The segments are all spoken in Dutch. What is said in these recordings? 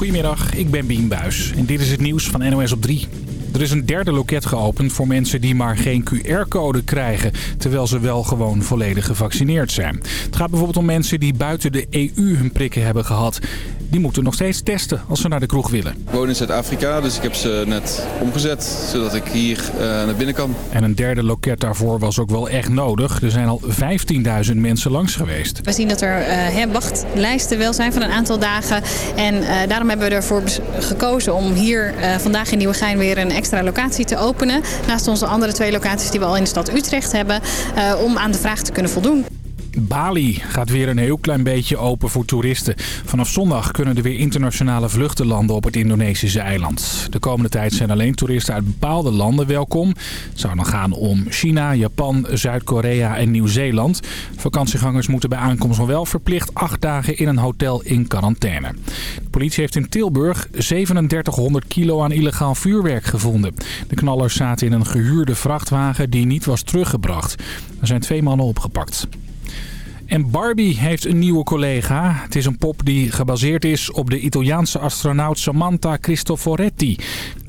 Goedemiddag, ik ben Bien Buis en dit is het nieuws van NOS op 3. Er is een derde loket geopend voor mensen die maar geen QR-code krijgen... terwijl ze wel gewoon volledig gevaccineerd zijn. Het gaat bijvoorbeeld om mensen die buiten de EU hun prikken hebben gehad. Die moeten nog steeds testen als ze naar de kroeg willen. Ik woon in Zuid-Afrika, dus ik heb ze net omgezet... zodat ik hier uh, naar binnen kan. En een derde loket daarvoor was ook wel echt nodig. Er zijn al 15.000 mensen langs geweest. We zien dat er uh, wachtlijsten wel zijn van een aantal dagen. En uh, daarom hebben we ervoor gekozen om hier vandaag in Nieuwegein weer een extra locatie te openen. Naast onze andere twee locaties die we al in de stad Utrecht hebben. Uh, om aan de vraag te kunnen voldoen. Bali gaat weer een heel klein beetje open voor toeristen. Vanaf zondag kunnen er weer internationale vluchten landen op het Indonesische eiland. De komende tijd zijn alleen toeristen uit bepaalde landen welkom. Het zou dan gaan om China, Japan, Zuid-Korea en Nieuw-Zeeland. Vakantiegangers moeten bij aankomst nog wel verplicht acht dagen in een hotel in quarantaine. De politie heeft in Tilburg 3700 kilo aan illegaal vuurwerk gevonden. De knallers zaten in een gehuurde vrachtwagen die niet was teruggebracht. Er zijn twee mannen opgepakt. En Barbie heeft een nieuwe collega. Het is een pop die gebaseerd is op de Italiaanse astronaut Samantha Cristoforetti.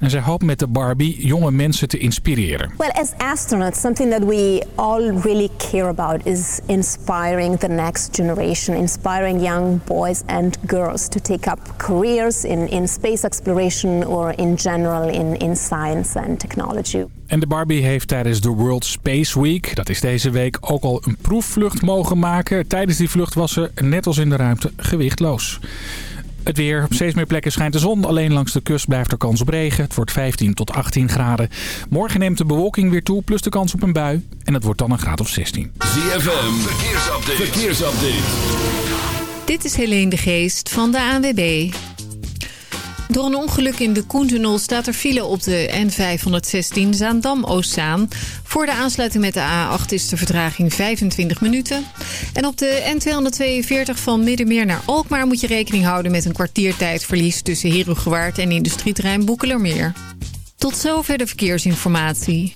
En zij hoopt met de Barbie jonge mensen te inspireren. Well, as astronauts, something that we all really care about is inspiring the next generation, inspiring young boys and girls to take up careers in, in space exploration or in general in, in science and technology. En de Barbie heeft tijdens de World Space Week, dat is deze week, ook al een proefvlucht mogen maken. Tijdens die vlucht was ze, net als in de ruimte, gewichtloos. Het weer. Op steeds meer plekken schijnt de zon. Alleen langs de kust blijft er kans op regen. Het wordt 15 tot 18 graden. Morgen neemt de bewolking weer toe, plus de kans op een bui. En het wordt dan een graad of 16. ZFM, verkeersupdate. verkeersupdate. Dit is Helene de Geest van de ANWB. Door een ongeluk in de Koentunnel staat er file op de N516 Zaandam-Oostzaan. Voor de aansluiting met de A8 is de vertraging 25 minuten. En op de N242 van Middenmeer naar Alkmaar moet je rekening houden met een kwartiertijdverlies tussen Herugewaard en industrieterrein Boekelermeer. Tot zover de verkeersinformatie.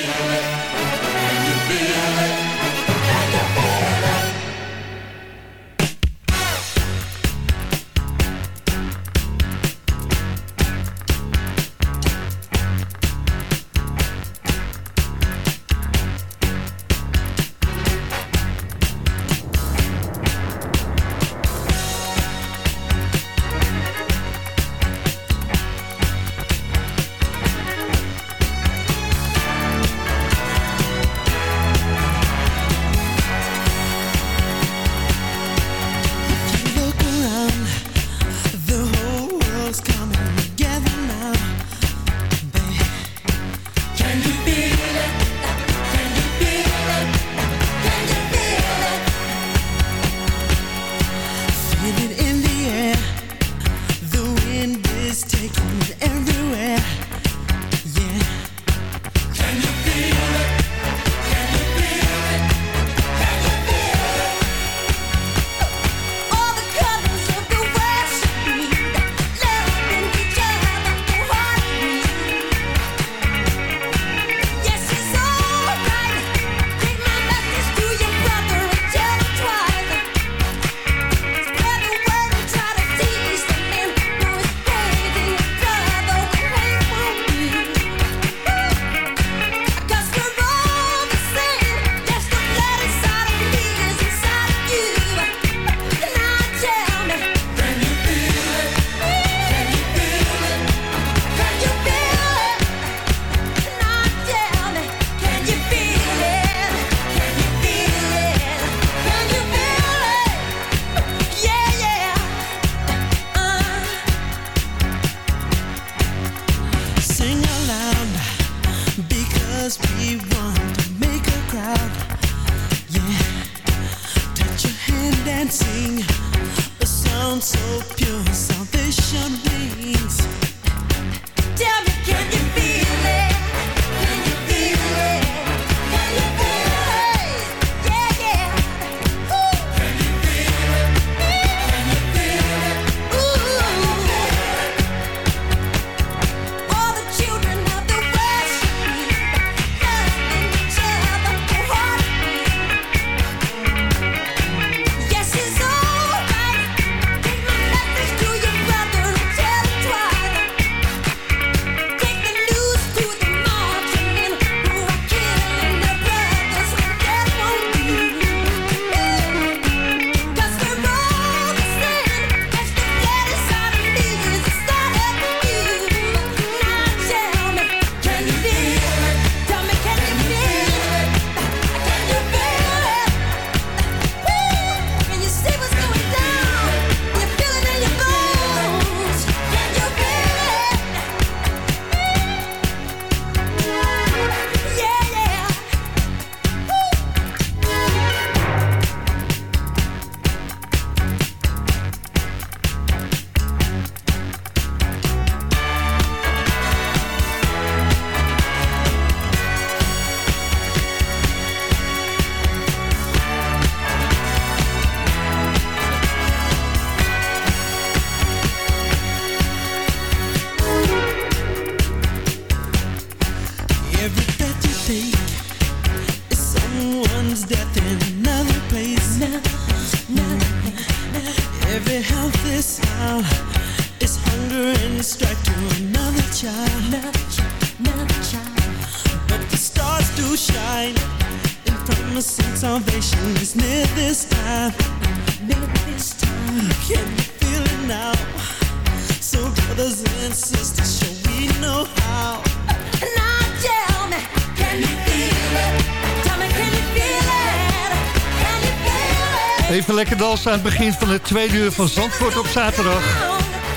Aan het begin van het tweede uur van Zandvoort op zaterdag.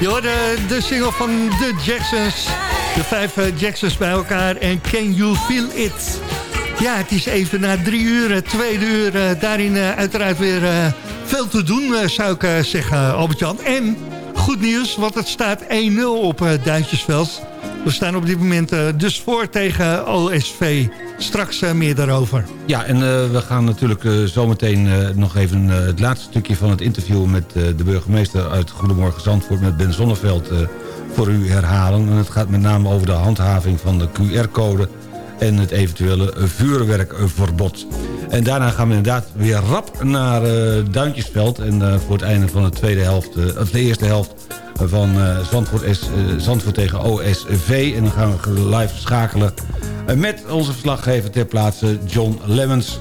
Je hoorde de single van de Jacksons. De vijf eh, Jacksons bij elkaar en Can You Feel It? Ja, het is even na drie uur, tweede uur. eh, daarin eh, uiteraard weer veel te doen, zou ik zeggen, Albert-Jan. En goed nieuws, want het staat 1-0 op Duintjesveld. We staan op dit moment dus voor tegen OSV. Straks eh, meer daarover. Ja, en eh, we gaan natuurlijk eh, zometeen nog even het laatste stukje van het interview... met de burgemeester uit Goedemorgen Zandvoort met Ben Zonneveld voor u herhalen. En het gaat met name over de handhaving van de QR-code... en het eventuele vuurwerkverbod. En daarna gaan we inderdaad weer rap naar Duintjesveld... en voor het einde van de, tweede helft, of de eerste helft van eh, Zandvoort, eh, Zandvoort tegen OSV. En dan gaan we live schakelen met onze verslaggever ter plaatse John Lemmens.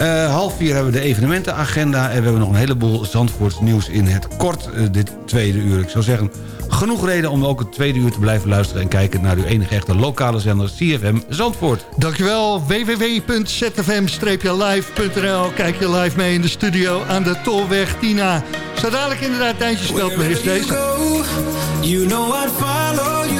Eh, half vier hebben we de evenementenagenda... en we hebben nog een heleboel Zandvoorts nieuws in het kort eh, dit tweede uur. Ik zou zeggen, genoeg reden om ook het tweede uur te blijven luisteren... en kijken naar uw enige echte lokale zender CFM Zandvoort. Dankjewel, www.zfm-live.nl. Kijk je live mee in de studio aan de Tolweg Tina. Zo dadelijk inderdaad Duintjesveld, maar is deze. You know I'd follow you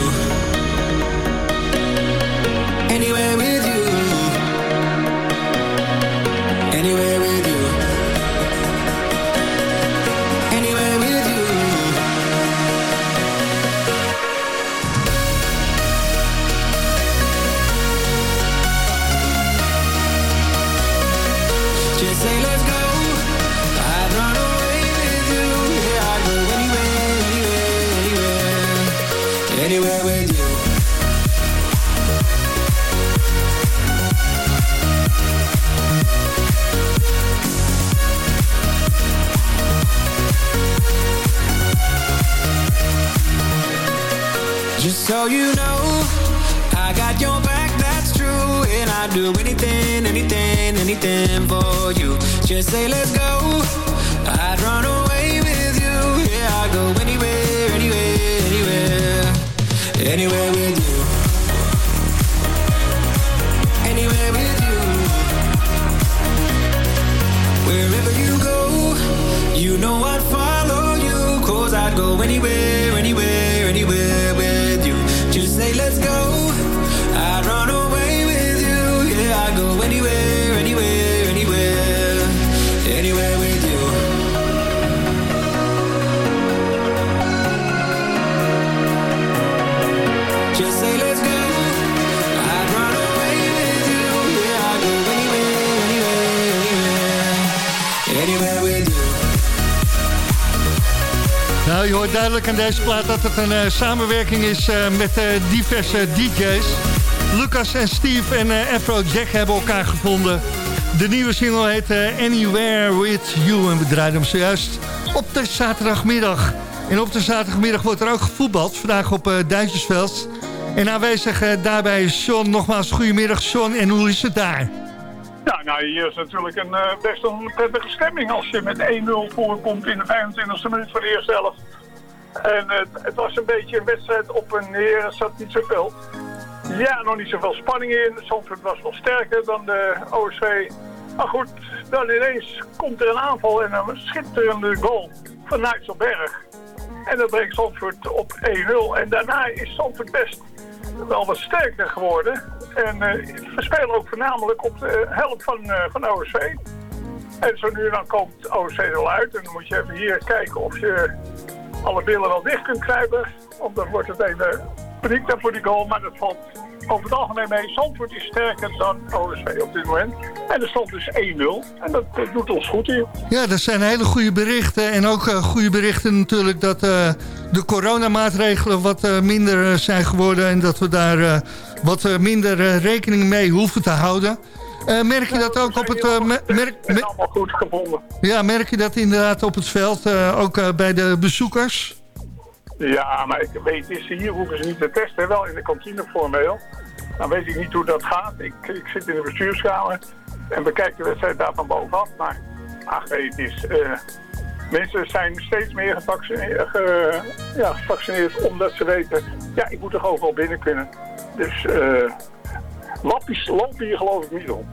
Just you know, I got your back, that's true. And I'd do anything, anything, anything for you. Just say let's go. I'd run away with you. Yeah, I'd go anywhere, anywhere, anywhere. Anywhere Duidelijk aan deze plaat dat het een eh, samenwerking is eh, met eh, diverse DJ's. Lucas en Steve en Afro Jack hebben elkaar gevonden. De nieuwe single heet Anywhere With You en we draaien hem zojuist op de zaterdagmiddag. En op de zaterdagmiddag wordt er ook gevoetbald, vandaag op Duitsersveld. En aanwezig daarbij is Sean. Nogmaals, goedemiddag Sean en hoe is het daar? Ja, nou hier is natuurlijk een, eh, best een prettige stemming als je met 1-0 voorkomt in de 25e minuut van de eerste. En het, het was een beetje een wedstrijd op en neer, er zat niet zoveel. Ja, nog niet zoveel spanning in. Zandvoort was nog sterker dan de OSV. Maar goed, dan ineens komt er een aanval en een schitterende goal van Nijsselberg. En dat brengt Zandvoort op 1-0. En daarna is Zandvoort best wel wat sterker geworden. En eh, we spelen ook voornamelijk op de helft van, eh, van OSV. En zo nu dan komt OSV er al uit. En dan moet je even hier kijken of je alle billen wel dicht kunt krijgen. Want dan wordt het even paniek dan voor die goal. Maar dat valt over het algemeen mee. Zandvoort is sterker dan OSV op dit moment. En de stand is 1-0. En dat, doet ons goed hier. Ja, dat zijn hele goede berichten. En ook eh, goede berichten natuurlijk dat eh, de coronamaatregelen wat eh, minder zijn geworden. En dat we daar wat minder rekening mee hoeven te houden. Eh, merk je dat ook op het... me- merk, allemaal goed gevonden. ja, merk je dat inderdaad op het veld, eh, ook bij de bezoekers? Ja, maar ik weet, is, hier hoeven ze niet te testen, wel in de kantine formeel. Dan weet ik niet hoe dat gaat. Ik, ik zit in de bestuurskamer en bekijk de wedstrijd daar van bovenaf. Maar ach, nee, het is, mensen zijn steeds meer gevaccineerd, ge- ja, gevaccineerd omdat ze weten, ja, ik moet er overal binnen kunnen. Dus eh lappies lopen hier geloof ik niet rond.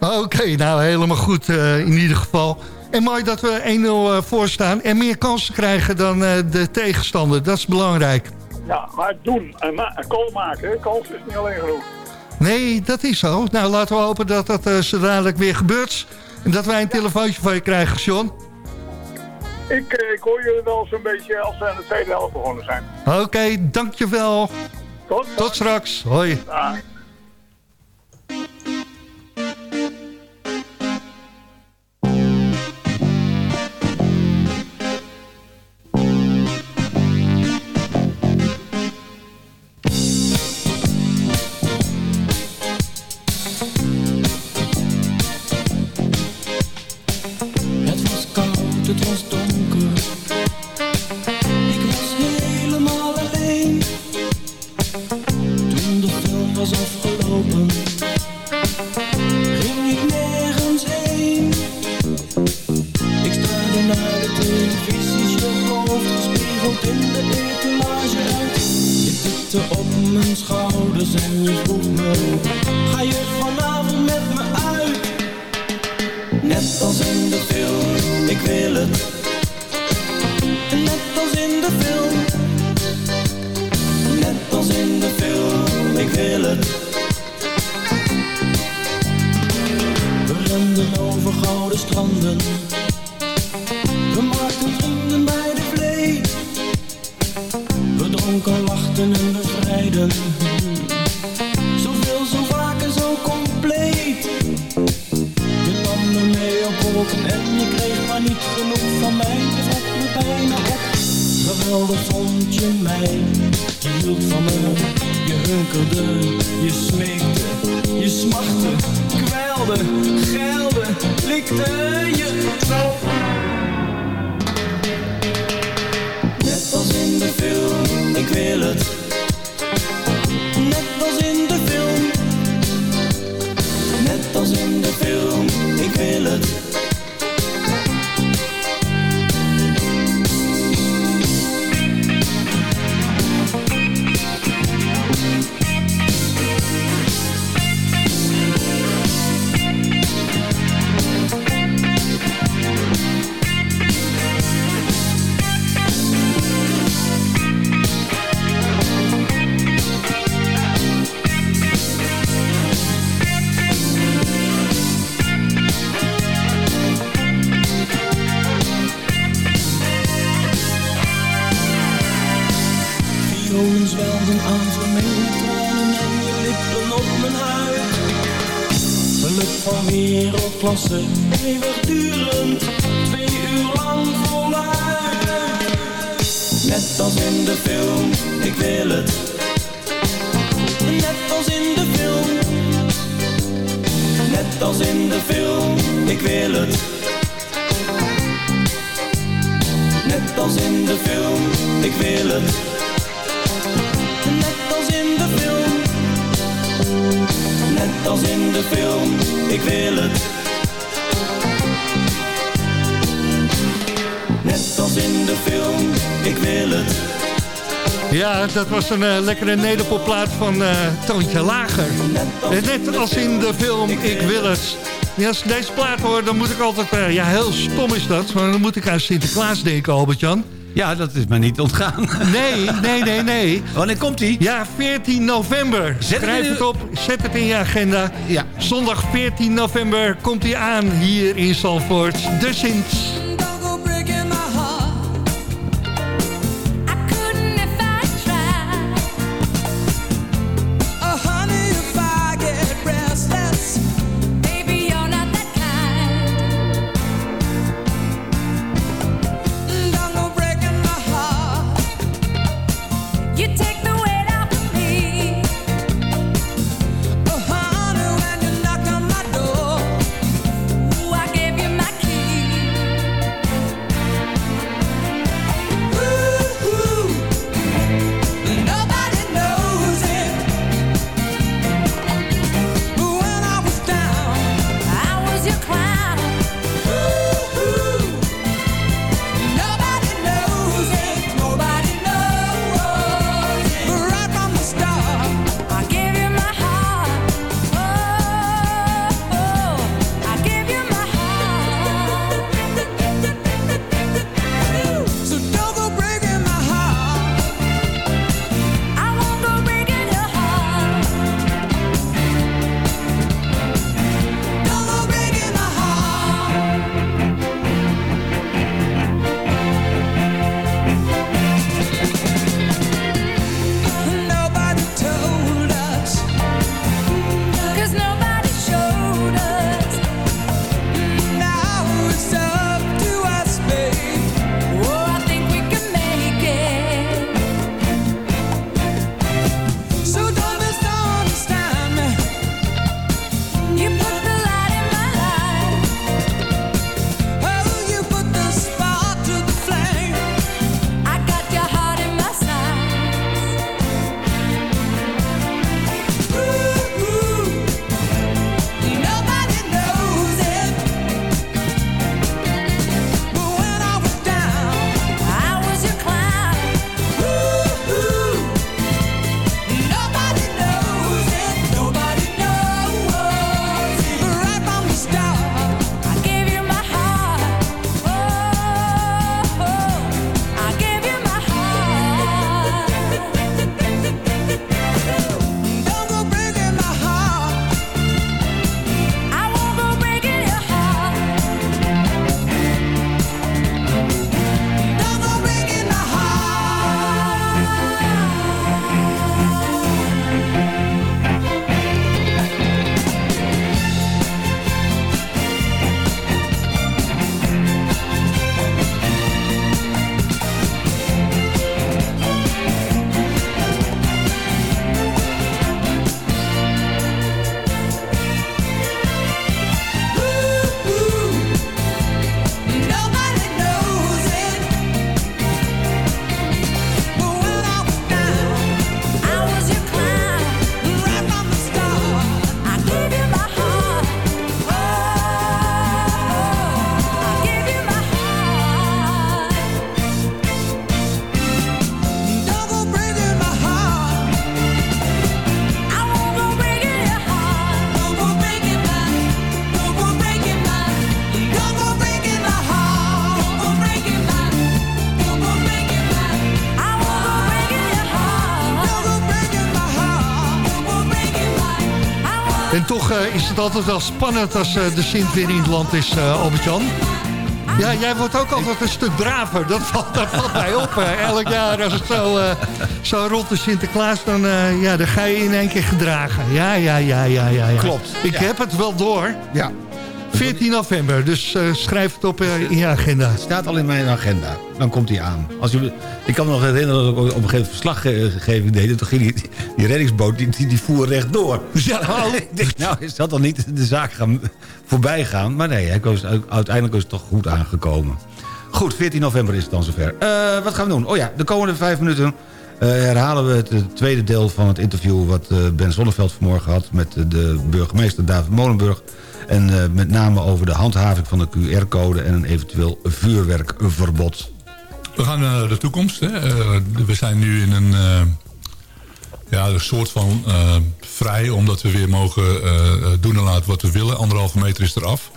Oké, nou helemaal goed eh, in ieder geval. En mooi dat we 1-0 eh, voor staan en meer kansen krijgen dan eh, de tegenstander. Dat is belangrijk. Ja, maar doen en, ma kool maken, kans is niet alleen genoeg. Nee, dat is zo. Nou, laten we hopen dat dat zo dadelijk weer gebeurt. En dat wij een telefoontje van je krijgen, John. Ik, ik hoor jullie wel zo'n beetje als we aan de tweede helft begonnen zijn. Oké, dankjewel. Tot, Tot straks. Hoi. closer dat was een eh, lekkere nederpopplaat van uh, Toontje Lager. Eh, net als in de film Ik Wil Het. Als ik deze plaat hoor, dan moet ik altijd... Uh, ja, heel stom is dat, maar dan moet ik aan Sinterklaas denken, Albert-Jan. Ja, dat is me niet ontgaan. Nee, nee, nee, nee. Wanneer komt die? Ja, 14 november. Schrijf het, op, zet het in je agenda. Ja. Zondag 14 november komt hij aan hier in Salford. De Sint. Eh, is het altijd wel spannend als eh, de Sint weer in het land is, uh, Albert-Jan. Ja, jij wordt ook altijd een stuk braver. Dat valt, dat valt mij op. Elk jaar als het zo, zo rond de Sinterklaas, dan, ja, dan ga je in één keer gedragen. Ja, ja, ja, ja, ja. Klopt. Ik heb het wel door. Ja. 14 november, dus eh, schrijf het op eh, in je agenda. Het staat al in mijn agenda. Dan komt hij aan. Als je, ik kan me nog herinneren dat ik op een gegeven moment verslaggeving deed. En toen ging die, die reddingsboot, die, die, die voer rechtdoor. Ja, nou is dat dan niet de zaak gaan voorbij gaan. Maar nee, hij was, uiteindelijk is het toch goed aangekomen. Goed, 14 november is het dan zover. Eh, wat gaan we doen? Oh ja, de komende vijf minuten eh, herhalen we het eh, tweede deel van het interview... wat eh, Ben Zonneveld vanmorgen had met eh, de burgemeester David Molenburg. En eh, met name over de handhaving van de QR-code... en een eventueel vuurwerkverbod. We gaan naar de toekomst. Hè. Eh, we zijn nu in een, eh, ja, een soort van eh, vrij... omdat we weer mogen eh, doen en laten wat we willen. Anderhalve meter is eraf.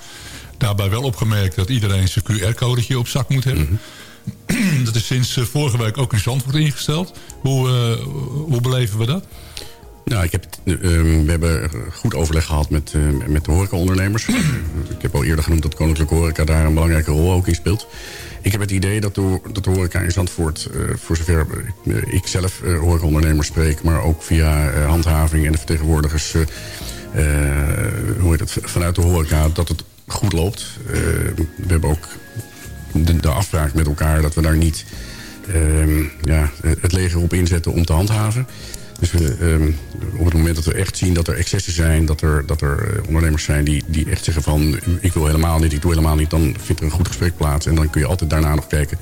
Daarbij wel opgemerkt dat iedereen zijn QR-codetje op zak moet hebben. Dat is sinds eh, vorige week ook in Zandvoort ingesteld. Hoe, eh, hoe beleven we dat? Nou, ik heb, het, eh, we hebben goed overleg gehad met, eh, met de horecaondernemers. ik heb al eerder genoemd dat Koninklijke Horeca daar een belangrijke rol ook in speelt. Ik heb het idee dat de, dat horeca in Zandvoort, eh, voor zover ik, zelf uh, horecaondernemers spreek... maar ook via eh, handhaving en de vertegenwoordigers eh, eh, hoe heet het, vanuit de horeca... dat het goed loopt. Eh, we hebben ook de, de afspraak met elkaar dat we daar niet ehm, ja, het leger op inzetten om te handhaven. Dus we, ehm, op het moment dat we echt zien dat er excessen zijn... dat er, dat er eh, ondernemers zijn die, die echt zeggen van... ik wil helemaal niet, ik doe helemaal niet... dan vindt er een goed gesprek plaats. En dan kun je altijd daarna nog kijken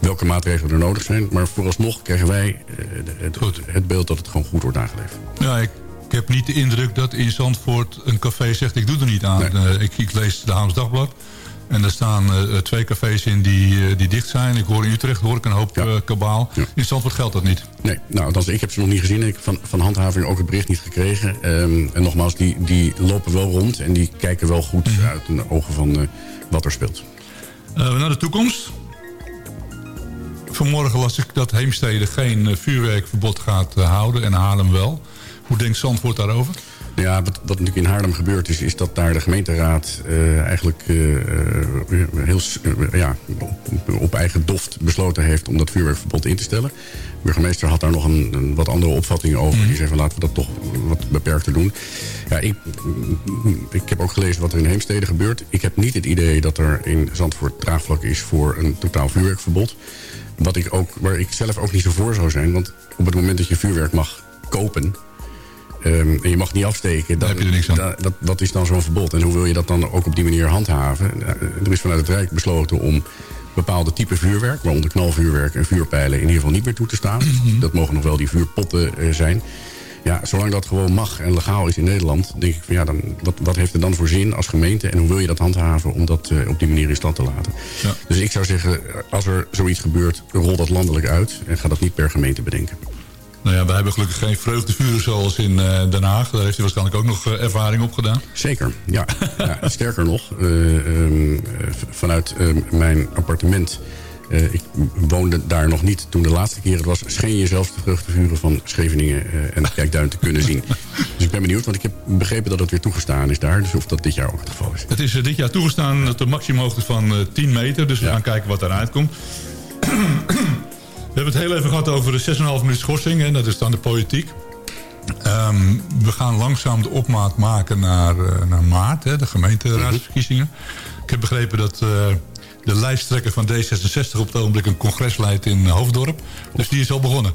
welke maatregelen er nodig zijn. Maar vooralsnog krijgen wij eh, het, het beeld dat het gewoon goed wordt aangeleverd. Ja, ik, ik heb niet de indruk dat in Zandvoort een café zegt... ik doe er niet aan. Eh, ik, ik lees de Haams Dagblad. En er staan eh, twee cafés in die, eh, die dicht zijn. Ik hoor in Utrecht hoor ik een hoop eh, kabaal. In Zandvoort geldt dat niet. Nee, nou, althans, ik heb ze nog niet gezien. Ik heb van, van handhaving ook het bericht niet gekregen. Ehm, en nogmaals, die, die lopen wel rond en die kijken wel goed uit de ogen van eh, wat er speelt. Eh, naar de toekomst. Vanmorgen las ik dat Heemstede geen eh, vuurwerkverbod gaat eh, houden en Haarlem wel. Hoe denkt Zandvoort daarover? Ja, wat, wat natuurlijk in Haarlem gebeurd is... is dat daar de gemeenteraad eh, eigenlijk eh, eh, heel, ja, op, op eigen doft besloten heeft... om dat vuurwerkverbod in te stellen. De burgemeester had daar nog een, een wat andere opvatting over. Die zei van laten we dat toch wat beperkter doen. Ja, ik, ik heb ook gelezen wat er in Heemstede gebeurt. Ik heb niet het idee dat er in Zandvoort draagvlak is... voor een totaal vuurwerkverbod. Wat ik ook, waar ik zelf ook niet zo voor zou zijn. Want op het moment dat je vuurwerk mag kopen... Ehm, en je mag niet afsteken. Dan, da- dat, dat is dan zo'n verbod. En hoe wil je dat dan ook op die manier handhaven? Eh, Er is vanuit het Rijk besloten om bepaalde type vuurwerk... waaronder knalvuurwerk en vuurpijlen in ieder geval niet meer toe te staan. Dat mogen nog wel die vuurpotten eh, zijn. Ja, zolang dat gewoon mag en legaal is in Nederland... denk ik van ja, dan, wat, wat heeft het dan voor zin als gemeente... en hoe wil je dat handhaven om dat eh, op die manier in stand te laten? Dus ik zou zeggen, als er zoiets gebeurt... rol dat landelijk uit en ga dat niet per gemeente bedenken. Nou ja, wij hebben gelukkig geen vreugdevuren zoals in eh, Den Haag. Daar heeft hij waarschijnlijk ook nog eh, ervaring op gedaan. Zeker, ja. ja sterker nog, eh, ehm, eh, vanuit ehm, mijn appartement... ik woonde daar nog niet toen de laatste keer het was... scheen je zelfs de vreugdevuren van Scheveningen en de Kijkduin te kunnen zien. Dus ik ben benieuwd, want ik heb begrepen dat het weer toegestaan is daar. Dus of dat dit jaar ook het geval is. Het is dit jaar toegestaan tot een maximumhoogte van eh, 10 meter. Dus we gaan kijken wat daaruit komt. we hebben het heel even gehad over de 6,5 minuut schorsing. En dat is dan de politiek. Ehm, we gaan langzaam de opmaat maken naar, eh, naar maart, hè, de gemeenteraadsverkiezingen. Ik heb begrepen dat eh, de lijsttrekker van D66 op het ogenblik een congres leidt in Hoofddorp. Dus die is al begonnen.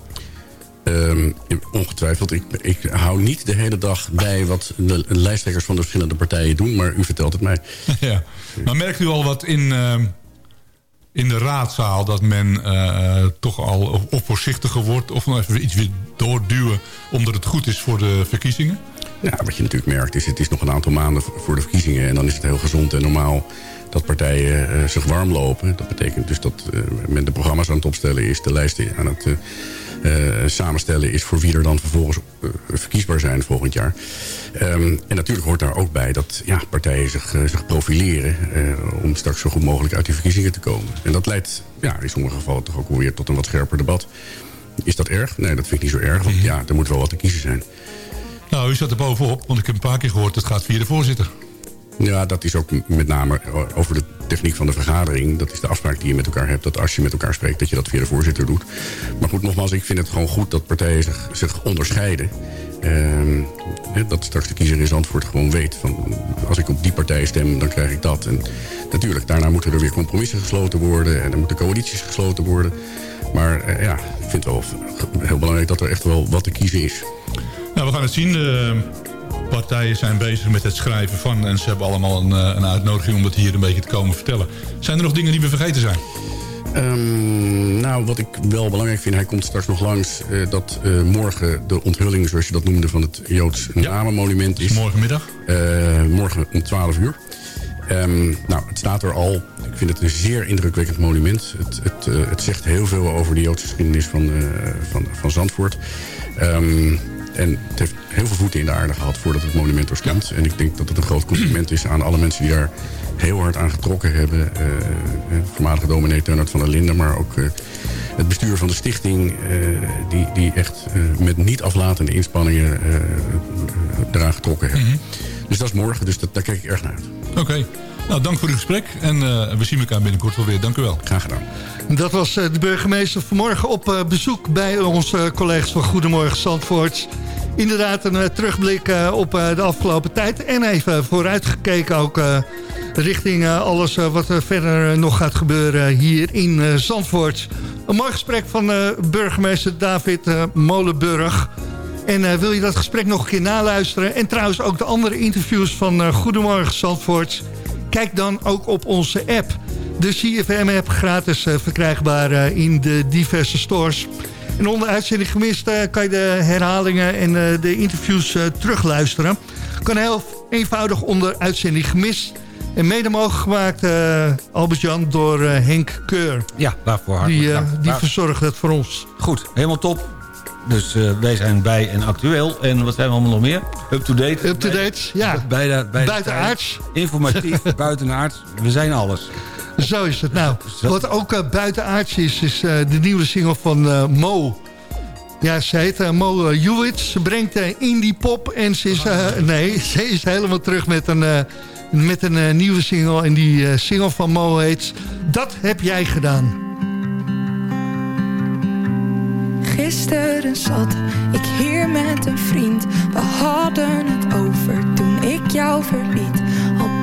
Ehm, ongetwijfeld. Ik, ik hou niet de hele dag bij wat de lijsttrekkers van de verschillende partijen doen. Maar u vertelt het mij. ja. Maar merkt u al wat in, eh, in de raadzaal... dat men eh, toch al of, voorzichtiger wordt... of nog even iets weer doorduwen... omdat het goed is voor de verkiezingen? Ja, wat je natuurlijk merkt is, het is nog een aantal maanden voor de verkiezingen. En dan is het heel gezond en normaal dat partijen eh, zich warm lopen. Dat betekent dus dat eh, men de programma's aan het opstellen is. De lijsten aan het samenstellen is voor wie er dan vervolgens eh, verkiesbaar zijn volgend jaar. Ehm, en natuurlijk hoort daar ook bij dat ja, partijen zich, eh, zich profileren... eh, om straks zo goed mogelijk uit die verkiezingen te komen. En dat leidt ja, in sommige gevallen toch ook weer tot een wat scherper debat. Is dat erg? Nee, dat vind ik niet zo erg. Want ja, er moet wel wat te kiezen zijn. Nou, u zat er bovenop, want ik heb een paar keer gehoord... het gaat via de voorzitter. Ja, dat is ook met name over de techniek van de vergadering. Dat is de afspraak die je met elkaar hebt. Dat als je met elkaar spreekt, dat je dat via de voorzitter doet. Maar goed, nogmaals, ik vind het gewoon goed dat partijen zich, onderscheiden. Ehm, dat straks de kiezer in Zandvoort gewoon weet. Van, als ik op die partij stem, dan krijg ik dat. En natuurlijk, daarna moeten er weer compromissen gesloten worden. En er moeten coalities gesloten worden. Maar eh, ja, ik vind het wel heel belangrijk dat er echt wel wat te kiezen is. Nou, we gaan het zien. De partijen zijn bezig met het schrijven van... en ze hebben allemaal een, eh, een uitnodiging om dat hier een beetje te komen vertellen. Zijn er nog dingen die we vergeten zijn? Ehm, nou, wat ik wel belangrijk vind, hij komt straks nog langs... eh, dat eh, morgen de onthulling, zoals je dat noemde... van het Joods namenmonument is. morgenmiddag? morgen om 12 uur. Ehm, nou, het staat er al. Ik vind het een zeer indrukwekkend monument. Het, het, het zegt heel veel over de Joodse geschiedenis van, van, van Zandvoort. Ehm, en het heeft heel veel voeten in de aarde gehad voordat het monument er stond. En ik denk dat het een groot compliment is aan alle mensen die daar heel hard aan getrokken hebben. Eh, eh, voormalige dominee Turnert van der Linden, maar ook eh, het bestuur van de stichting... eh, die, die echt eh, met niet aflatende inspanningen eraan getrokken hebben. Dus dat is morgen, dus dat, daar kijk ik erg naar uit. Oké. Nou, dank voor uw gesprek. En eh, we zien elkaar binnenkort wel weer. Dank u wel. Graag gedaan. Dat was eh, de burgemeester vanmorgen op eh, bezoek bij onze collega's van Goedemorgen Zandvoort. Inderdaad een eh, terugblik eh, op eh, de afgelopen tijd. En even vooruitgekeken ook richting alles wat er verder nog gaat gebeuren hier in Zandvoort. Een mooi gesprek van burgemeester David Molenburg. En wil je dat gesprek nog een keer naluisteren... en trouwens ook de andere interviews van Goedemorgen Zandvoort... kijk dan ook op onze app. De CFM-app gratis verkrijgbaar in de diverse stores. En onder uitzending gemist eh, kan je de herhalingen en eh, de interviews eh, terugluisteren. Kan heel eenvoudig onder uitzending gemist... En mede mogelijk gemaakt, Albert-Jan, door Henk Keur. Ja, daarvoor hartelijk Die, dank. die verzorgt dat voor ons. Goed, helemaal top. Dus wij zijn bij en actueel. En wat zijn we allemaal nog meer? Up-to-date. Up-to-date, ja. Bij de, bij Buitenaards. Informatief, buitenaards. We zijn alles. Zo is het. Nou, wat ook uh, buitenaards is, is uh, de nieuwe single van uh, Mo. Ja, ze heet uh, Mo Hewitt. Ze brengt uh, indie pop en ze is, nee, ze is helemaal terug met een, met een nieuwe single. En die single van Mo heet Dat heb jij gedaan. Gisteren zat ik hier met een vriend. We hadden het over toen ik jou verliet.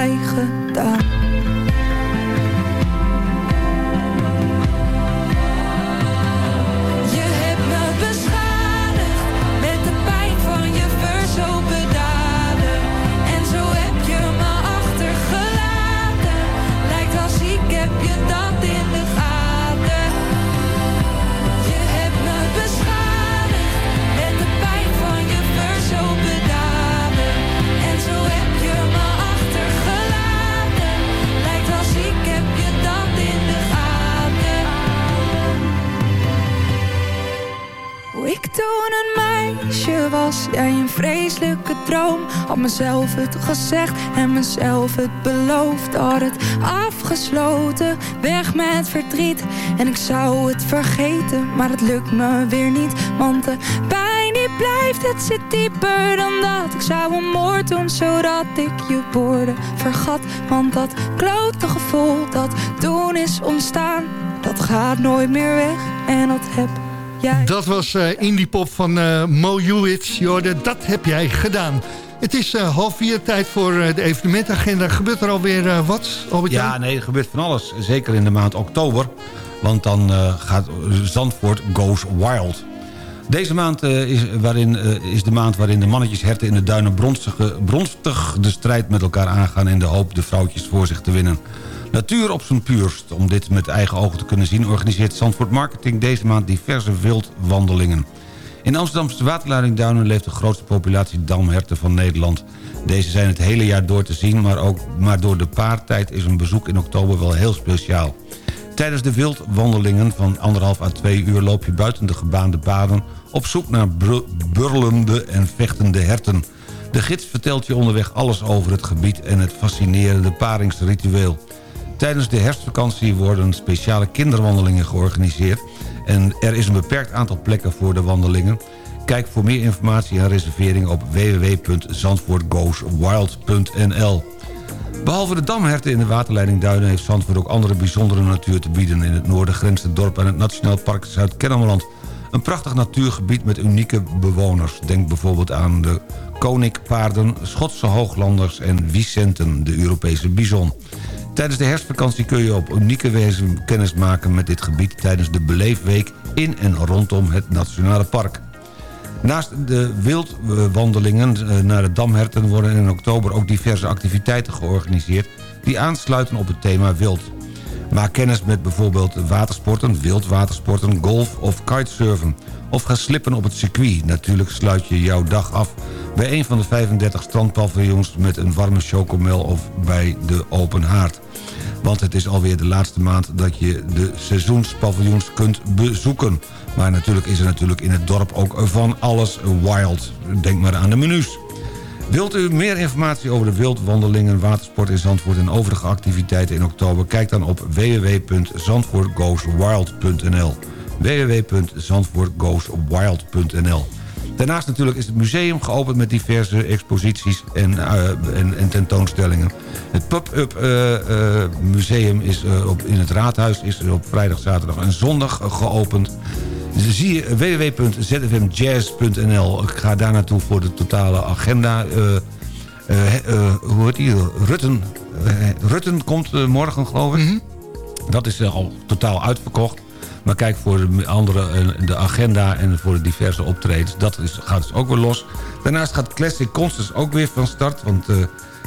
jij gedaan. Mezelf het gezegd en mezelf het beloofd Had het afgesloten, weg met verdriet. En ik zou het vergeten, maar het lukt me weer niet. Want de pijn die blijft, het zit dieper dan dat. Ik zou een moord doen, zodat ik je woorden vergat. Want dat klote gevoel dat toen is ontstaan Dat gaat nooit meer weg. En dat heb jij. Dat was eh, Indie Pop van eh, Mo. Jorde, dat heb jij gedaan. Het is eh, half vier tijd voor eh, de evenementagenda. Gebeurt er alweer eh, wat, Ja, nee, er gebeurt van alles. Zeker in de maand oktober. Want dan gaat Zandvoort Goes Wild. Deze maand is, waarin, is de maand waarin de mannetjesherten in de duinen bronstig de strijd met elkaar aangaan... in de hoop de vrouwtjes voor zich te winnen. Natuur op zijn puurst. Om dit met eigen ogen te kunnen zien... organiseert Zandvoort Marketing deze maand diverse wildwandelingen. In Amsterdamse waterleidingduinen leeft de grootste populatie damherten van Nederland. Deze zijn het hele jaar door te zien, maar, ook, maar door de paartijd is een bezoek in oktober wel heel speciaal. Tijdens de wildwandelingen van anderhalf à twee uur loop je buiten de gebaande paden... op zoek naar burlende en vechtende herten. De gids vertelt je onderweg alles over het gebied en het fascinerende paringsritueel. Tijdens de herfstvakantie worden speciale kinderwandelingen georganiseerd... en er is een beperkt aantal plekken voor de wandelingen. Kijk voor meer informatie en reservering op www.zandvoortgoeswild.nl Behalve de damherten in de waterleiding Duinen... heeft Zandvoort ook andere bijzondere natuur te bieden. In het noorden grenst het dorp aan het Nationaal Park Zuid-Kennemerland. Een prachtig natuurgebied met unieke bewoners. Denk bijvoorbeeld aan de koninkpaarden, Schotse hooglanders en Vicenten, de Europese bison. Tijdens de herfstvakantie kun je op unieke wijze kennis maken met dit gebied... tijdens de Beleefweek in en rondom het Nationale Park. Naast de wildwandelingen eh, naar de Damherten worden in oktober ook diverse activiteiten georganiseerd... die aansluiten op het thema wild. Maak kennis met bijvoorbeeld watersporten, wildwatersporten, golf of kitesurfen. Of ga slippen op het circuit. Natuurlijk sluit je jouw dag af bij een van de 35 strandpaviljoens... met een warme chocomel of bij de open haard. Want het is alweer de laatste maand dat je de seizoenspaviljoens kunt bezoeken. Maar natuurlijk is er natuurlijk in het dorp ook van alles wild. Denk maar aan de menus. Wilt u meer informatie over de wildwandelingen, watersport in Zandvoort... en overige activiteiten in oktober? Kijk dan op www.zandvoortgoeswild.nl www.zandvoortgoeswild.nl Daarnaast natuurlijk is het museum geopend met diverse exposities en, eh, en, en tentoonstellingen. Het pop-up eh, eh, museum is, op, in het raadhuis is op vrijdag, zaterdag en zondag geopend. Zie je www.zfmjazz.nl. Ik ga daar naartoe voor de totale agenda. hoe heet die? Rutten, Rutten komt morgen, geloof ik. Dat is al totaal uitverkocht. Maar kijk voor de andere, eh, de agenda en voor de diverse optredens. Dat is, gaat dus ook weer los. Daarnaast gaat Classic Concerts ook weer van start. Want eh,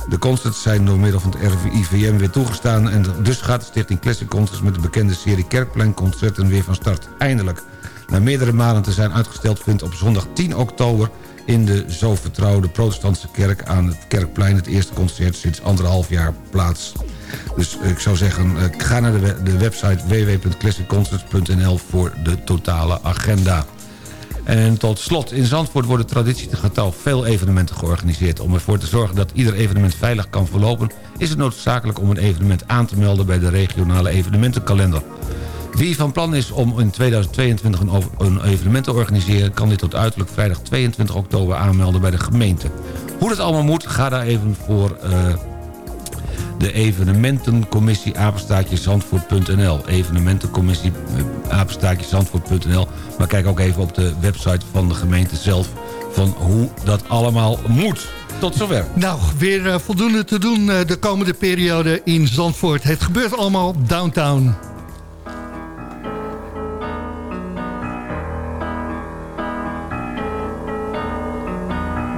de concerts zijn door middel van het RIVM weer toegestaan. En dus gaat de Stichting Classic Concerts met de bekende serie Kerkpleinconcerten weer van start. Eindelijk. Na meerdere maanden te zijn uitgesteld vindt op zondag 10 oktober in de zo vertrouwde protestantse kerk aan het Kerkplein... het eerste concert sinds anderhalf jaar plaats. Dus ik zou zeggen, eh, ga naar de, de website www.classicconcerts.nl voor de totale agenda. En tot slot, in Zandvoort worden traditiegetrouw veel evenementen georganiseerd. Om ervoor te zorgen dat ieder evenement veilig kan verlopen... is het noodzakelijk om een evenement aan te melden bij de regionale evenementenkalender. Wie van plan is om in 2022 een, over- een evenement te organiseren... kan dit tot uiterlijk vrijdag 22 oktober aanmelden bij de gemeente. Hoe dat allemaal moet, ga daar even voor... eh, de evenementencommissie apenstaatje zandvoort.nl. Evenementencommissie eh, apenstaatje zandvoort.nl. Maar kijk ook even op de website van de gemeente zelf... van hoe dat allemaal moet. Tot zover. Nou, weer eh, voldoende te doen eh, de komende periode in Zandvoort. Het gebeurt allemaal downtown.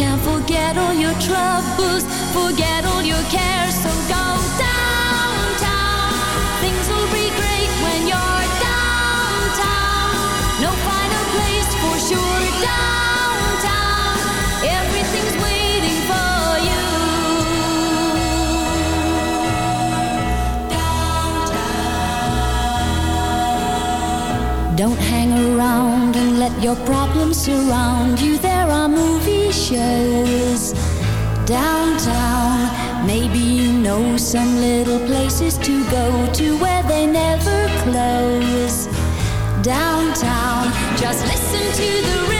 Can't forget all your troubles, forget all your cares. So go downtown. Things will be great when you're downtown. No place for sure. Downtown, everything's waiting for you. Don't hang around and let your problems surround you. Are movie shows downtown. Maybe you know some little places to go to where they never close. Downtown, just listen to the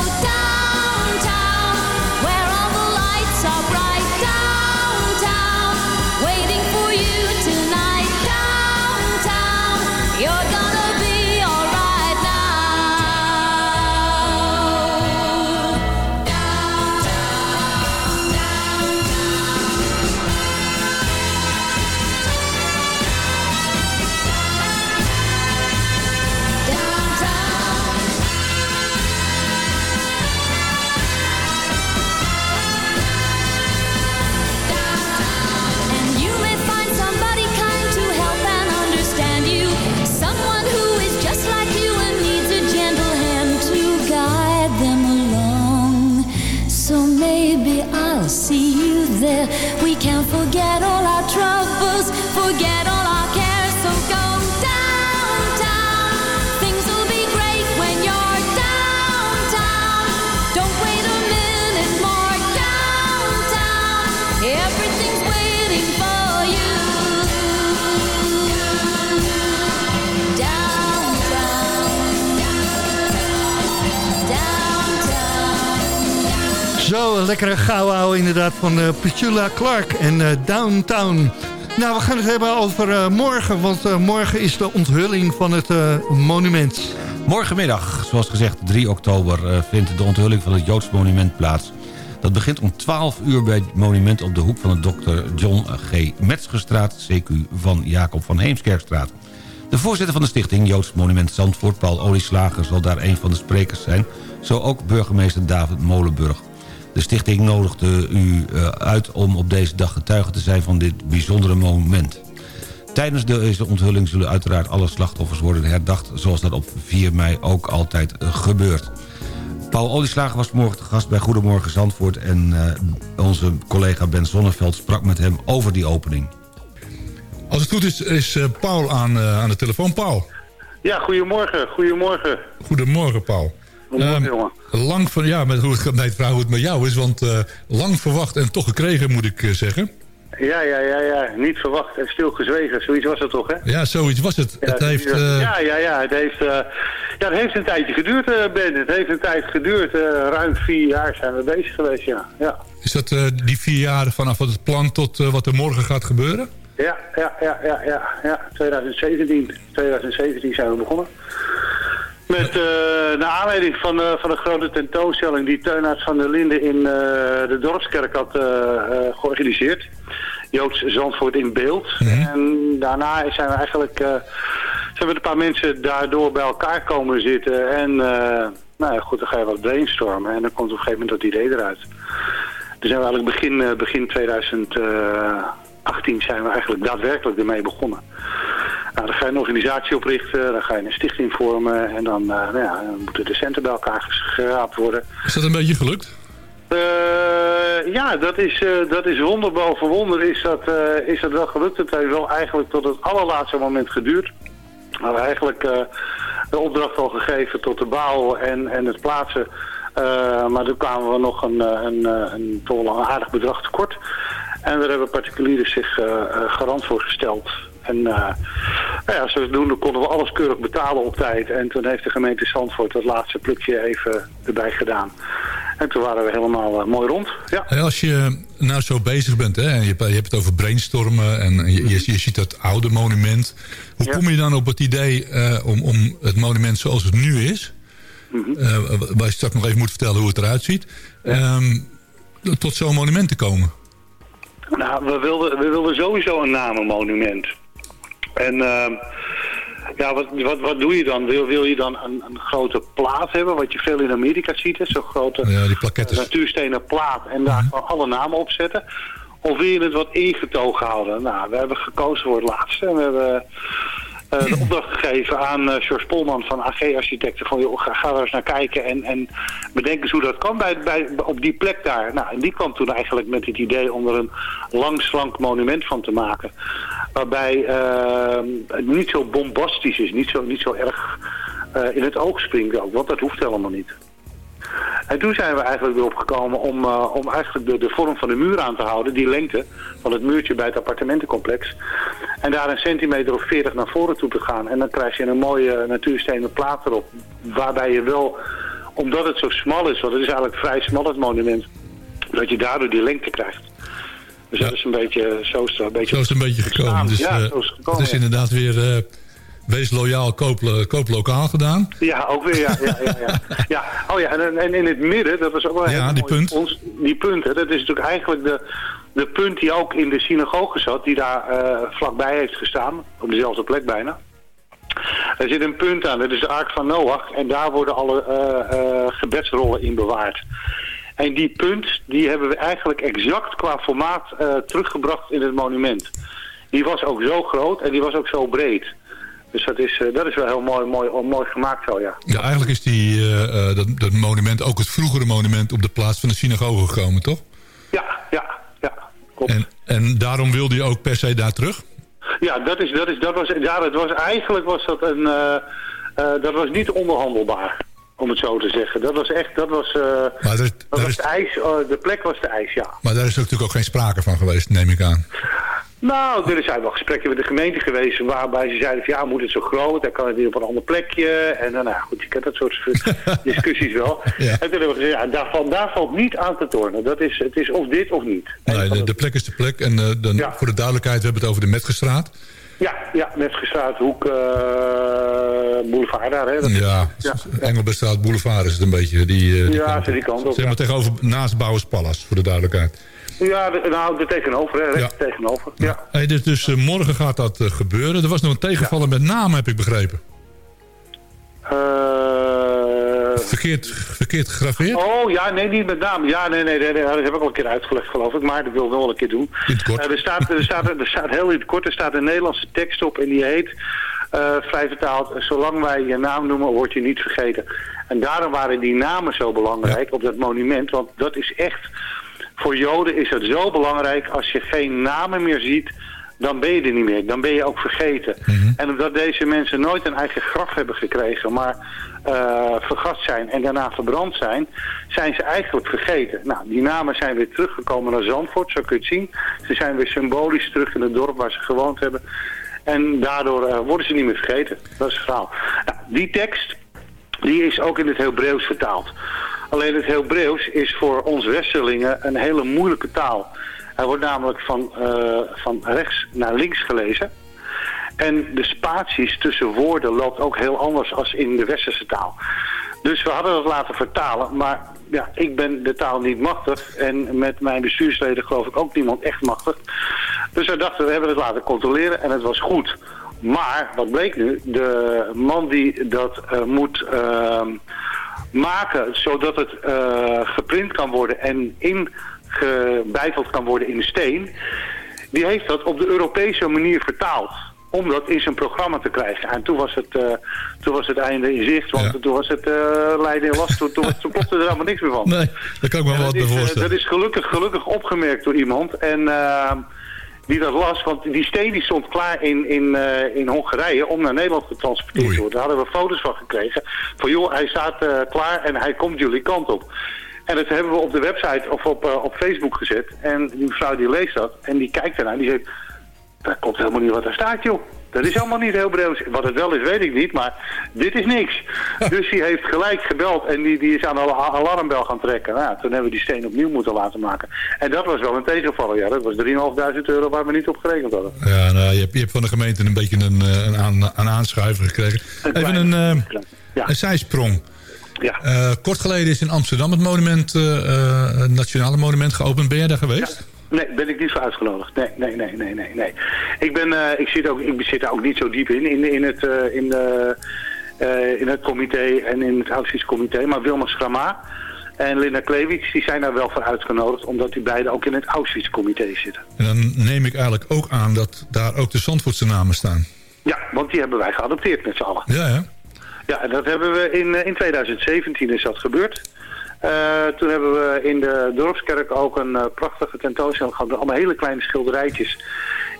maybe I'll see you there. We can forget all our troubles, forget lekkere gauw inderdaad van eh Petula Clark en eh, Downtown. Nou, we gaan het hebben over eh, morgen, want morgen is de onthulling van het monument. Morgenmiddag, zoals gezegd 3 oktober, vindt de onthulling van het Joods monument plaats. Dat begint om 12 uur bij het monument op de hoek van de Dr. John G. Metzgerstraat, CQ van Jacob van Heemskerkstraat. De voorzitter van de stichting Joods Monument Zandvoort, Paul Olieslager, zal daar een van de sprekers zijn. Zo ook burgemeester David Molenburg. De stichting nodigde u eh, uit om op deze dag getuige te zijn van dit bijzondere moment. Tijdens deze onthulling zullen uiteraard alle slachtoffers worden herdacht... zoals dat op 4 mei ook altijd eh, gebeurt. Paul Olieslager was morgen te gast bij Goedemorgen Zandvoort... en eh, onze collega Ben Zonneveld sprak met hem over die opening. Als het goed is, is eh, Paul aan, aan de telefoon. Paul. Ja, goedemorgen. Goedemorgen. Goedemorgen, Paul. Ehm, jongen. Lang van, ja, met hoe het, nee, vraag hoe het met jou is, want eh, lang verwacht en toch gekregen, moet ik eh, zeggen. Ja, ja, ja, ja. Niet verwacht en stilgezwegen. Zoiets was het toch, hè? Ja, zoiets was het. het heeft, eh, Ja, ja, ja. Het heeft, ja, het heeft een tijdje geduurd, Ben. Het heeft een tijd geduurd. ruim vier jaar zijn we bezig geweest, ja. Ja, Is dat die vier jaar vanaf het plan tot wat er morgen gaat gebeuren? ja, ja, ja, ja. ja, ja. 2017. 2017 zijn we begonnen. Met eh naar aanleiding van, eh, van een grote tentoonstelling die Teunarts van der Linden in eh, de Dorpskerk had eh, eh, georganiseerd. Joods Zandvoort in beeld. En daarna zijn we eigenlijk eh, zijn we een paar mensen daardoor bij elkaar komen zitten. En eh, nou ja, goed, dan ga je wat brainstormen en dan komt op een gegeven moment dat idee eruit. Dus zijn we eigenlijk begin, eh, begin 2018 zijn we eigenlijk daadwerkelijk ermee begonnen. Nou, dan ga je een organisatie oprichten, dan ga je een stichting vormen en dan, eh, nou ja, dan moeten de centen bij elkaar geraapt worden. Is dat een beetje gelukt? Eh, ja, dat is, eh, dat is wonder boven wonder is dat, is dat wel gelukt. Het heeft wel eigenlijk tot het allerlaatste moment geduurd. We hebben eigenlijk de opdracht al gegeven tot de bouw en, en het plaatsen. Maar toen kwamen we nog een, een, een, een aardig bedrag tekort. En daar hebben particulieren zich garant voor gesteld. En uh, nou ja, zodoende konden we alles keurig betalen op tijd. En toen heeft de gemeente Zandvoort dat laatste plukje even erbij gedaan. En toen waren we helemaal uh, mooi rond. Ja. En als je nou zo bezig bent, hè, en je, je hebt het over brainstormen en je, je, je ziet dat oude monument. Hoe kom je dan op het idee uh, om, om het monument zoals het nu is, eh, waar je straks nog even moet vertellen hoe het eruit ziet. ehm, tot zo'n monument te komen. Nou, we wilden, we wilden sowieso een namenmonument. En ehm, ja, wat, wat, wat doe je dan? Wil, wil je dan een, een grote plaat hebben, wat je veel in Amerika ziet, hè? zo'n grote Ja, die plakettes. natuurstenen plaat en daar gewoon alle namen op zetten? Of wil je het wat ingetogen houden? Nou, we hebben gekozen voor het laatste. En we hebben eh, de opdracht gegeven aan eh, George Polman van AG Architecten. Van, joh, ga, er eens naar kijken en, en bedenk eens hoe dat kan bij, bij, op die plek daar. Nou, en die kwam toen eigenlijk met het idee om er een lang slank monument van te maken. Waarbij eh, het niet zo bombastisch is, niet zo, niet zo erg eh, in het oog springt ook. Want dat hoeft helemaal niet. En toen zijn we eigenlijk erop gekomen om, eh, om eigenlijk de, de vorm van de muur aan te houden, die lengte van het muurtje bij het appartementencomplex. En daar een centimeter of 40 naar voren toe te gaan. En dan krijg je een mooie natuurstenen plaat erop. Waarbij je wel, omdat het zo smal is, want het is eigenlijk vrij smal het monument, dat je daardoor die lengte krijgt. Dus dat is een beetje, zo is het een beetje... Zo is het een beetje gekomen. Dus, ja, eh, zo is het gekomen. het is inderdaad weer eh, wees loyaal, koop, koop lokaal gedaan. Ja, ook weer, ja. ja, ja, ja. ja. Oh ja, en, en in het midden, dat was ook wel een Ja, die mooie- punt. Ons, die punt, hè, dat is natuurlijk eigenlijk de, de punt die ook in de synagoge zat, die daar eh, vlakbij heeft gestaan, op dezelfde plek bijna. Er zit een punt aan, dat is de Ark van Noach, en daar worden alle eh, eh, gebedsrollen in bewaard. En die punt, die hebben we eigenlijk exact qua formaat eh, teruggebracht in het monument. Die was ook zo groot en die was ook zo breed. Dus dat is, eh, dat is wel heel mooi, mooi, mooi gemaakt zo, ja. Ja, eigenlijk is die, eh, eh, dat, dat monument ook het vroegere monument op de plaats van de synagoge gekomen, toch? Ja, ja, ja. En, en daarom wilde je ook per se daar terug? Ja, dat, is, dat, is, dat was, ja, dat was eigenlijk was dat een, dat was niet onderhandelbaar, om het zo te zeggen. Dat was echt, dat was, Maar, dat was het ijs, de plek was de ijs, ja. maar daar is natuurlijk ook geen sprake van geweest, neem ik aan. Nou, er zijn wel gesprekken met de gemeente geweest waarbij ze zeiden van ja, moet het zo groot, dan kan het niet op een ander plekje. En dan, nou ja, goed, je kent dat soort discussies wel. En toen hebben we gezegd, ja, daar, valt, daar valt niet aan te tornen. Dat is, het is of dit of niet. Nee, de, de plek is de plek. En eh, dan, voor de duidelijkheid, we hebben het over de Metgestraat. Ja, ja, net gestraat hoek eh, boulevard daar, hè. Dat- Ja, Engelbestraat Boulevard is het een beetje. Die, eh, die Ja, kant. die kant op, Zeg maar ja. tegenover, naast Bouwers Palace, voor de duidelijkheid. Ja, nou, er tegenover, hè, recht tegenover. Ja. Hey, dus dus eh, morgen gaat dat eh, gebeuren. Er was nog een tegenvaller met naam, heb ik begrepen. Eh, Verkeerd, verkeerd gegraveerd? Oh, ja, nee, niet met name. Ja, nee, nee, nee, dat heb ik al een keer uitgelegd, geloof ik. Maar dat wil ik nog wel een keer doen. In het kort. Er, staat, er, staat, er staat heel in het kort, er staat een Nederlandse tekst op en die heet, eh, vrij vertaald, zolang wij je naam noemen, word je niet vergeten. En daarom waren die namen zo belangrijk op dat monument, want dat is echt, voor Joden is het zo belangrijk, als je geen namen meer ziet, dan ben je er niet meer. Dan ben je ook vergeten. En omdat deze mensen nooit een eigen graf hebben gekregen, maar eh, vergast zijn en daarna verbrand zijn, zijn ze eigenlijk vergeten. Nou, die namen zijn weer teruggekomen naar Zandvoort, zo kun je het zien. Ze zijn weer symbolisch terug in het dorp waar ze gewoond hebben. En daardoor eh, worden ze niet meer vergeten. Dat is het verhaal. Nou, die tekst, die is ook in het Hebreeuws vertaald. Alleen het Hebreeuws is voor ons Westerlingen een hele moeilijke taal. Hij wordt namelijk van, eh, van rechts naar links gelezen. En de spaties tussen woorden loopt ook heel anders als in de westerse taal. Dus we hadden dat laten vertalen, maar ja, ik ben de taal niet machtig. En met mijn bestuursleden geloof ik ook niemand echt machtig. Dus we dachten, we hebben het laten controleren en het was goed. Maar, wat bleek nu, de man die dat eh, moet ehm, maken, zodat het eh, geprint kan worden en ingebeiteld kan worden in de steen, die heeft dat op de Europese manier vertaald. Om dat in zijn programma te krijgen. En toen was het, eh, toen was het einde in zicht, want toen was het uh, Leiden in last. Toen, toen, toen klopte er allemaal niks meer van. Nee, daar kan ik me wel wat dat eh, voorstellen. dat is gelukkig, gelukkig opgemerkt door iemand. En eh, die dat las, want die steen die stond klaar in, in, eh, in Hongarije om naar Nederland getransporteerd te worden. Daar hadden we foto's van gekregen. Van joh, hij staat eh, klaar en hij komt jullie kant op. En dat hebben we op de website of op, eh, op Facebook gezet. En die mevrouw die leest dat en die kijkt ernaar en die zegt... Dat klopt helemaal niet wat er staat, joh. Dat is allemaal niet heel Hebreeuws. Wat het wel is, weet ik niet, maar dit is niks. Dus die heeft gelijk gebeld en die, die is aan de al- alarmbel gaan trekken. Nou, toen hebben we die steen opnieuw moeten laten maken. En dat was wel een tegenvaller, ja. Dat was 3.500 euro waar we niet op gerekend hadden. Ja, nou, je, hebt, je hebt van de gemeente een beetje een, eh, een, aan, een aanschuiver gekregen. Even een, eh, een zijsprong. Ja. Eh, kort geleden is in Amsterdam het monument, het nationale monument geopend. Ben jij daar geweest? Nee, ben ik niet voor uitgenodigd. Nee, nee, nee, nee, nee. nee. Ik, ben, eh, ik, zit ook, ik zit daar ook niet zo diep in, in, in, het, eh, in, de, eh, in het comité en in het Auschwitz-comité. Maar Wilma Schrama en Linda Klewits, die zijn daar wel voor uitgenodigd, omdat die beiden ook in het Auschwitz-comité zitten. En dan neem ik eigenlijk ook aan dat daar ook de Zandvoortse namen staan. Ja, want die hebben wij geadopteerd met z'n allen. Ja, ja. Ja, en dat hebben we in, in 2017 is dat gebeurd. Eh, toen hebben we in de dorpskerk ook een eh, prachtige tentoonstelling gehad. Allemaal hele kleine schilderijtjes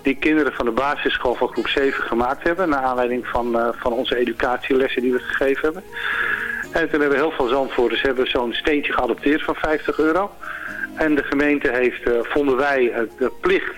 die kinderen van de basisschool van groep 7 gemaakt hebben. Naar aanleiding van, eh, van onze educatielessen die we gegeven hebben. En toen hebben heel veel Zandvoorters hebben zo'n steentje geadopteerd van 50 euro. En de gemeente heeft, vonden wij, de plicht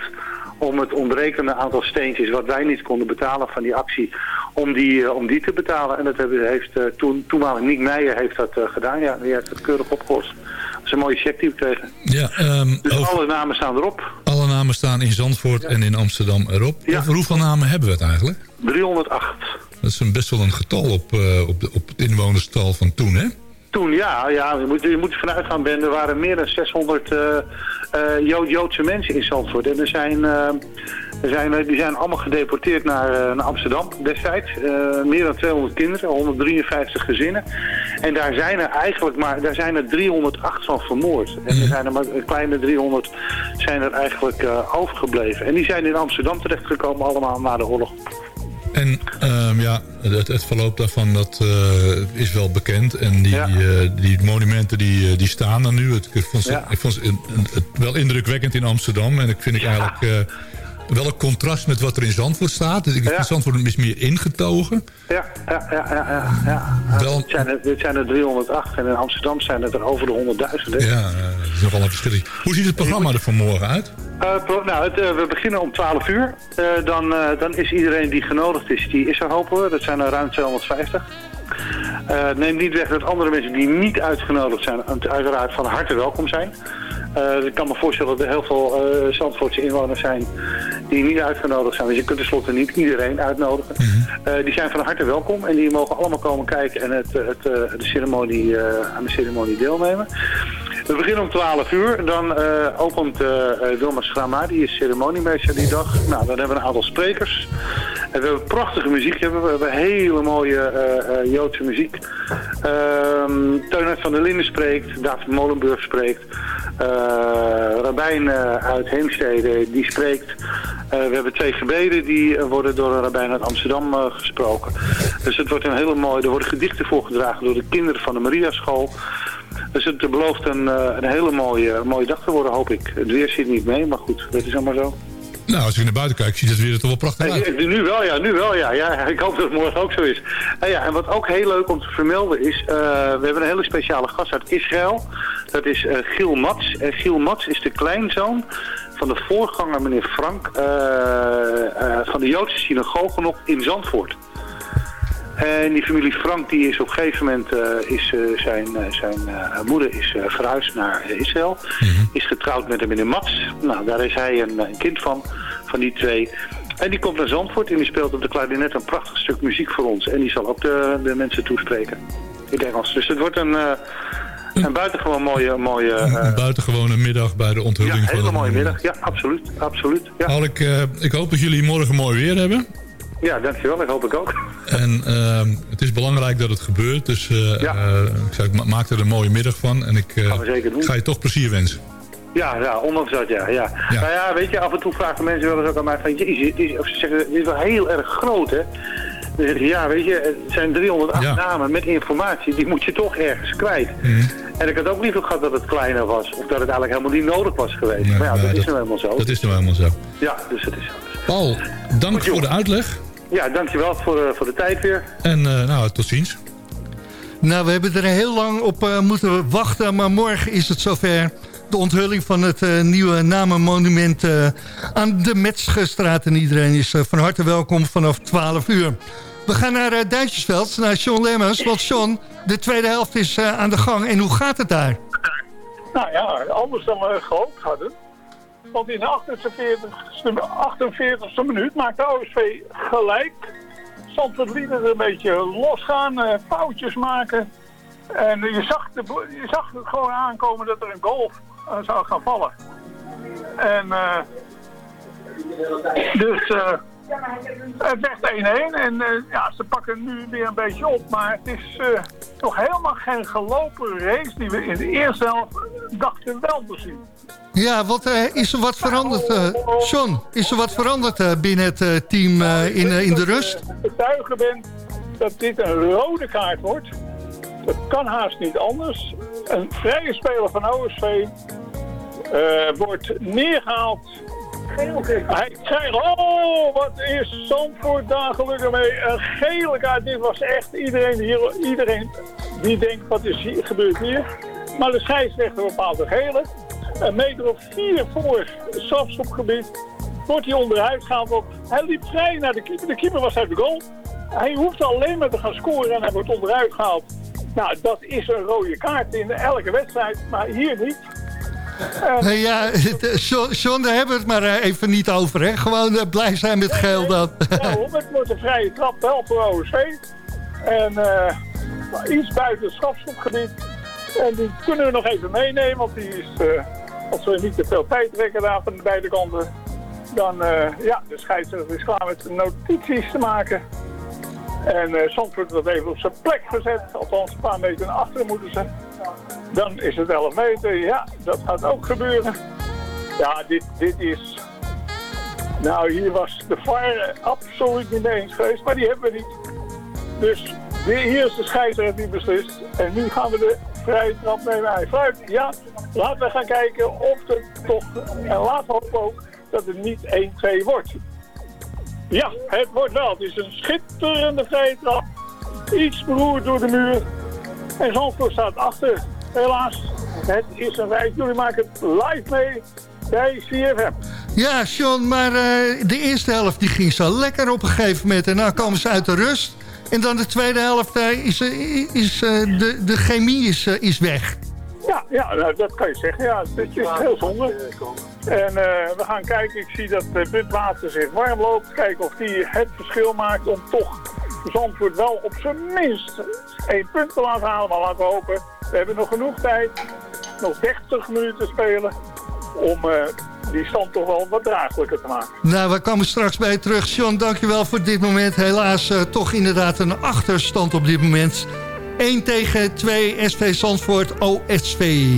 om het ontbrekende aantal steentjes wat wij niet konden betalen van die actie, om die, eh, om die te betalen. En dat hebben, heeft eh, toen, toenmalig Niek Meijer heeft dat eh, gedaan. Ja, die heeft het keurig opgelost. Dat is een mooie check die we kregen. Ja, ehm, Dus over- alle namen staan erop. alle namen staan in Zandvoort en in Amsterdam erop. Over hoeveel namen hebben we het eigenlijk? 308. Dat is een best wel een getal op, op, de, op het inwonerstal van toen, hè? Toen, ja, ja je, moet, je moet ervan uitgaan, Ben, er waren meer dan 600 eh, eh, Jo- Joodse mensen in Zandvoort. En er zijn, eh, er zijn, die zijn allemaal gedeporteerd naar, naar Amsterdam destijds. Meer dan 200 kinderen, 153 gezinnen. En daar zijn er eigenlijk maar daar zijn er 308 van vermoord. En er zijn er maar een kleine 300 zijn er eigenlijk overgebleven. En die zijn in Amsterdam terechtgekomen allemaal na de oorlog. En ehm, ja, het, het verloop daarvan dat, eh, is wel bekend. En die, eh, die monumenten die, eh, die staan er nu. Het, ik vond, ze- Ja. ik vond ze- een- een- het wel indrukwekkend in Amsterdam. En ik vind ik eigenlijk wel een contrast met wat er in Zandvoort staat. Dus ik Zandvoort is meer ingetogen. Ja, ja, ja, ja. ja. Wel- Dit, zijn er, dit zijn er 308 en in Amsterdam zijn het er over de 100.000. hè. Ja, eh, dat is nogal een verschil. Hoe ziet het programma er vanmorgen uit? Eh, nou, het, eh, we beginnen om 12 uur. Dan, dan is iedereen die genodigd is, die is er hopen we. Dat zijn er ruim 250. Eh neem niet weg dat andere mensen die niet uitgenodigd zijn, uiteraard van harte welkom zijn. Eh, ik kan me voorstellen dat er heel veel eh Zandvoortse inwoners zijn die niet uitgenodigd zijn. Dus je kunt tenslotte niet iedereen uitnodigen. Eh, die zijn van harte welkom en die mogen allemaal komen kijken en het, het, de ceremonie, aan de ceremonie deelnemen. We beginnen om 12 uur. Dan eh, opent eh, eh, Wilma Schrama, die is ceremoniemeester die dag. Nou, dan hebben we een aantal sprekers. En we hebben prachtige muziek. We. hebben hele mooie Joodse muziek. Ehm Teunert van der Linden spreekt. David Molenburg spreekt. Rabijn uit Heemstede, die spreekt. We hebben twee gebeden die worden door een rabbijn uit Amsterdam gesproken. Dus het wordt een hele mooie... Er worden gedichten voorgedragen door de kinderen van de Mariaschool. Dus het belooft een, eh, een hele mooie, mooie dag te worden, hoop ik. Het weer zit niet mee, maar goed, dat is allemaal zo. Nou, als ik naar buiten kijk, ziet het weer er toch wel prachtig uit. Eh, Nu wel, ja, nu wel, ja. ja. Ik hoop dat het morgen ook zo is. En, ja, en wat ook heel leuk om te vermelden is, eh, we hebben een hele speciale gast uit Israël. Dat is eh, Giel Mats. En Giel Mats is de kleinzoon van de voorganger, meneer Frank, eh, eh, van de Joodse synagoge nog in Zandvoort. En die familie Frank die is op een gegeven moment, eh, is, eh, zijn, eh, zijn moeder is verhuisd naar Israël. Is getrouwd met een meneer Mats. Nou, daar is hij een, een kind van, van die twee. En die komt naar Zandvoort en die speelt op de klarinet een prachtig stuk muziek voor ons. En die zal ook de, de mensen toespreken in het Engels. Dus het wordt een, een buitengewoon mooie... mooie Een buitengewone middag bij de ja, onthulling een van hele mooie middag. Ja, absoluut. absoluut ja. Ik, ik hoop dat jullie morgen mooi weer hebben. Ja, dankjewel. Dat hoop ik ook. En ehm, het is belangrijk dat het gebeurt. Dus eh, eh, ik, maak er een mooie middag van. En ik eh, ga je toch plezier wensen. Ja, ja, ondanks dat, ja, ja. Nou ja, weet je, af en toe vragen mensen wel eens ook aan mij van, jezus, het is, of ze zeggen, dit is wel heel erg groot, hè. Dan zeg ik, ja, weet je, het zijn 308 Ja. namen met informatie, die moet je toch ergens kwijt. En ik had ook liever gehad dat het kleiner was, of dat het eigenlijk helemaal niet nodig was geweest. maar ja, Nee, dat is nou helemaal zo. Dat is nou helemaal zo. Ja, dus het is zo. Paul, dank voor de uitleg. Ja, dankjewel voor, eh, voor de tijd weer. En eh, nou, tot ziens. Nou, we hebben er heel lang op eh, moeten wachten, maar morgen is het zover. De onthulling van het eh, nieuwe namenmonument eh, aan de Metzgerstraat. En iedereen is van harte welkom vanaf 12 uur. We gaan naar uh, Duitsersveld, naar Sean Lemmers. Want Sean, de tweede helft is eh, aan de gang. En hoe gaat het daar? Nou ja, anders dan we gehoopt hadden. Want in de 48e, 48e minuut maakt de OSV gelijk. Zandvoort het een beetje losgaan, eh, foutjes maken. En je zag, de, je zag het gewoon aankomen dat er een goal eh, zou gaan vallen. En eh, dus het werd 1-1 en ja, ze pakken nu weer een beetje op. Maar het is eh, nog helemaal geen gelopen race die we in de eerste helft dachten wel te zien. Ja, wat, eh, is er wat veranderd, eh John? Is er wat veranderd eh, binnen het eh, team eh, in, eh, in de rust? Ik betuigen ben dat dit een rode kaart wordt. Dat kan haast niet anders. Een vrije speler van OSV eh, wordt neergehaald. Hij krijgt, oh, wat is Zandvoort daar gelukkig mee. Een gele kaart, dit was echt iedereen, hier, iedereen die denkt, wat is hier, gebeurd hier? Maar de scheidsrechter bepaalt een gele. Een meter of vier voor strafschopgebied wordt hij onderuit gehaald. Op. Hij liep vrij naar de keeper. De keeper was uit de goal. Hij hoeft alleen maar te gaan scoren en hij wordt onderuit gehaald. Nou, dat is een rode kaart in elke wedstrijd, maar hier niet. Nee, ja, John, John, daar hebben we het maar eh, even niet over. Hè? Gewoon eh, blij zijn met geld dan. Het wordt een vrije trap wel voor OSV. En eh, iets buiten het strafschopgebied. En die kunnen we nog even meenemen, want die is, eh, als we niet te veel tijd trekken daar van beide kanten, dan, eh, ja, de scheidsrechter is klaar met notities te maken. En eh Zandvoort wordt even op zijn plek gezet, althans een paar meter naar achteren moeten ze. Dan is het 11 meter, ja, dat gaat ook gebeuren. Ja, dit, dit is... Nou, hier was de VAR absoluut niet mee eens geweest, maar die hebben we niet. Dus hier is de scheidsrechter die beslist. En nu gaan we de vrije trap nemen. Hij fluit. Ja, laten we gaan kijken of het toch... En we hopen ook dat het niet 1-2 wordt. Ja, het wordt wel. Het is een schitterende vrije trap. Iets beroerd door de muur. En Zandvoort staat achter. Helaas, het is een wijk. Jullie maken het live mee bij CFM. Ja, John, maar eh, de eerste helft die ging zo lekker op een gegeven moment. En nou komen ze uit de rust. En dan de tweede helft eh, is, eh, is de, de chemie is, is weg. Ja, ja nou, dat kan je zeggen. Ja, dat is heel zonde. En eh, we gaan kijken. Ik zie dat uh, Butwater zich warm loopt. Kijken of die het verschil maakt om toch Zandvoort wel op zijn minst één punt te laten halen. Maar laten we hopen. We hebben nog genoeg tijd. Nog 30 minuten te spelen. Om eh, die stand toch wel wat draaglijker te maken. Nou, we komen straks bij terug. John, dankjewel voor dit moment. Helaas eh, toch inderdaad een achterstand op dit moment. 1 tegen 2 SV Zandvoort OSV.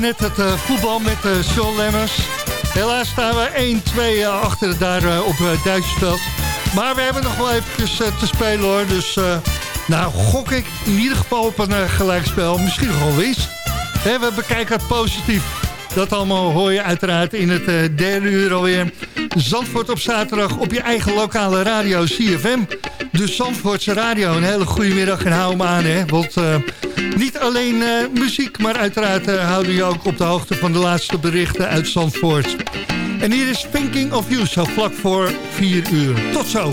net het eh, voetbal met uh, Sean Lemmers. Helaas staan we 1-2 achter daar uh, op Duitsersveld. Maar we hebben nog wel eventjes te spelen hoor. Dus nou gok ik in ieder geval op een gelijkspel. Misschien wel winst. Hè, we bekijken het positief. Dat allemaal hoor je uiteraard in het derde uur alweer. Zandvoort op zaterdag op je eigen lokale radio CFM. De Zandvoortse radio. Een hele goede middag en hou hem aan hè. Want... Niet alleen uh, muziek, maar uiteraard uh, houden je ook op de hoogte van de laatste berichten uit Zandvoort. En hier is Thinking of You, zo vlak voor 4 uur. Tot zo!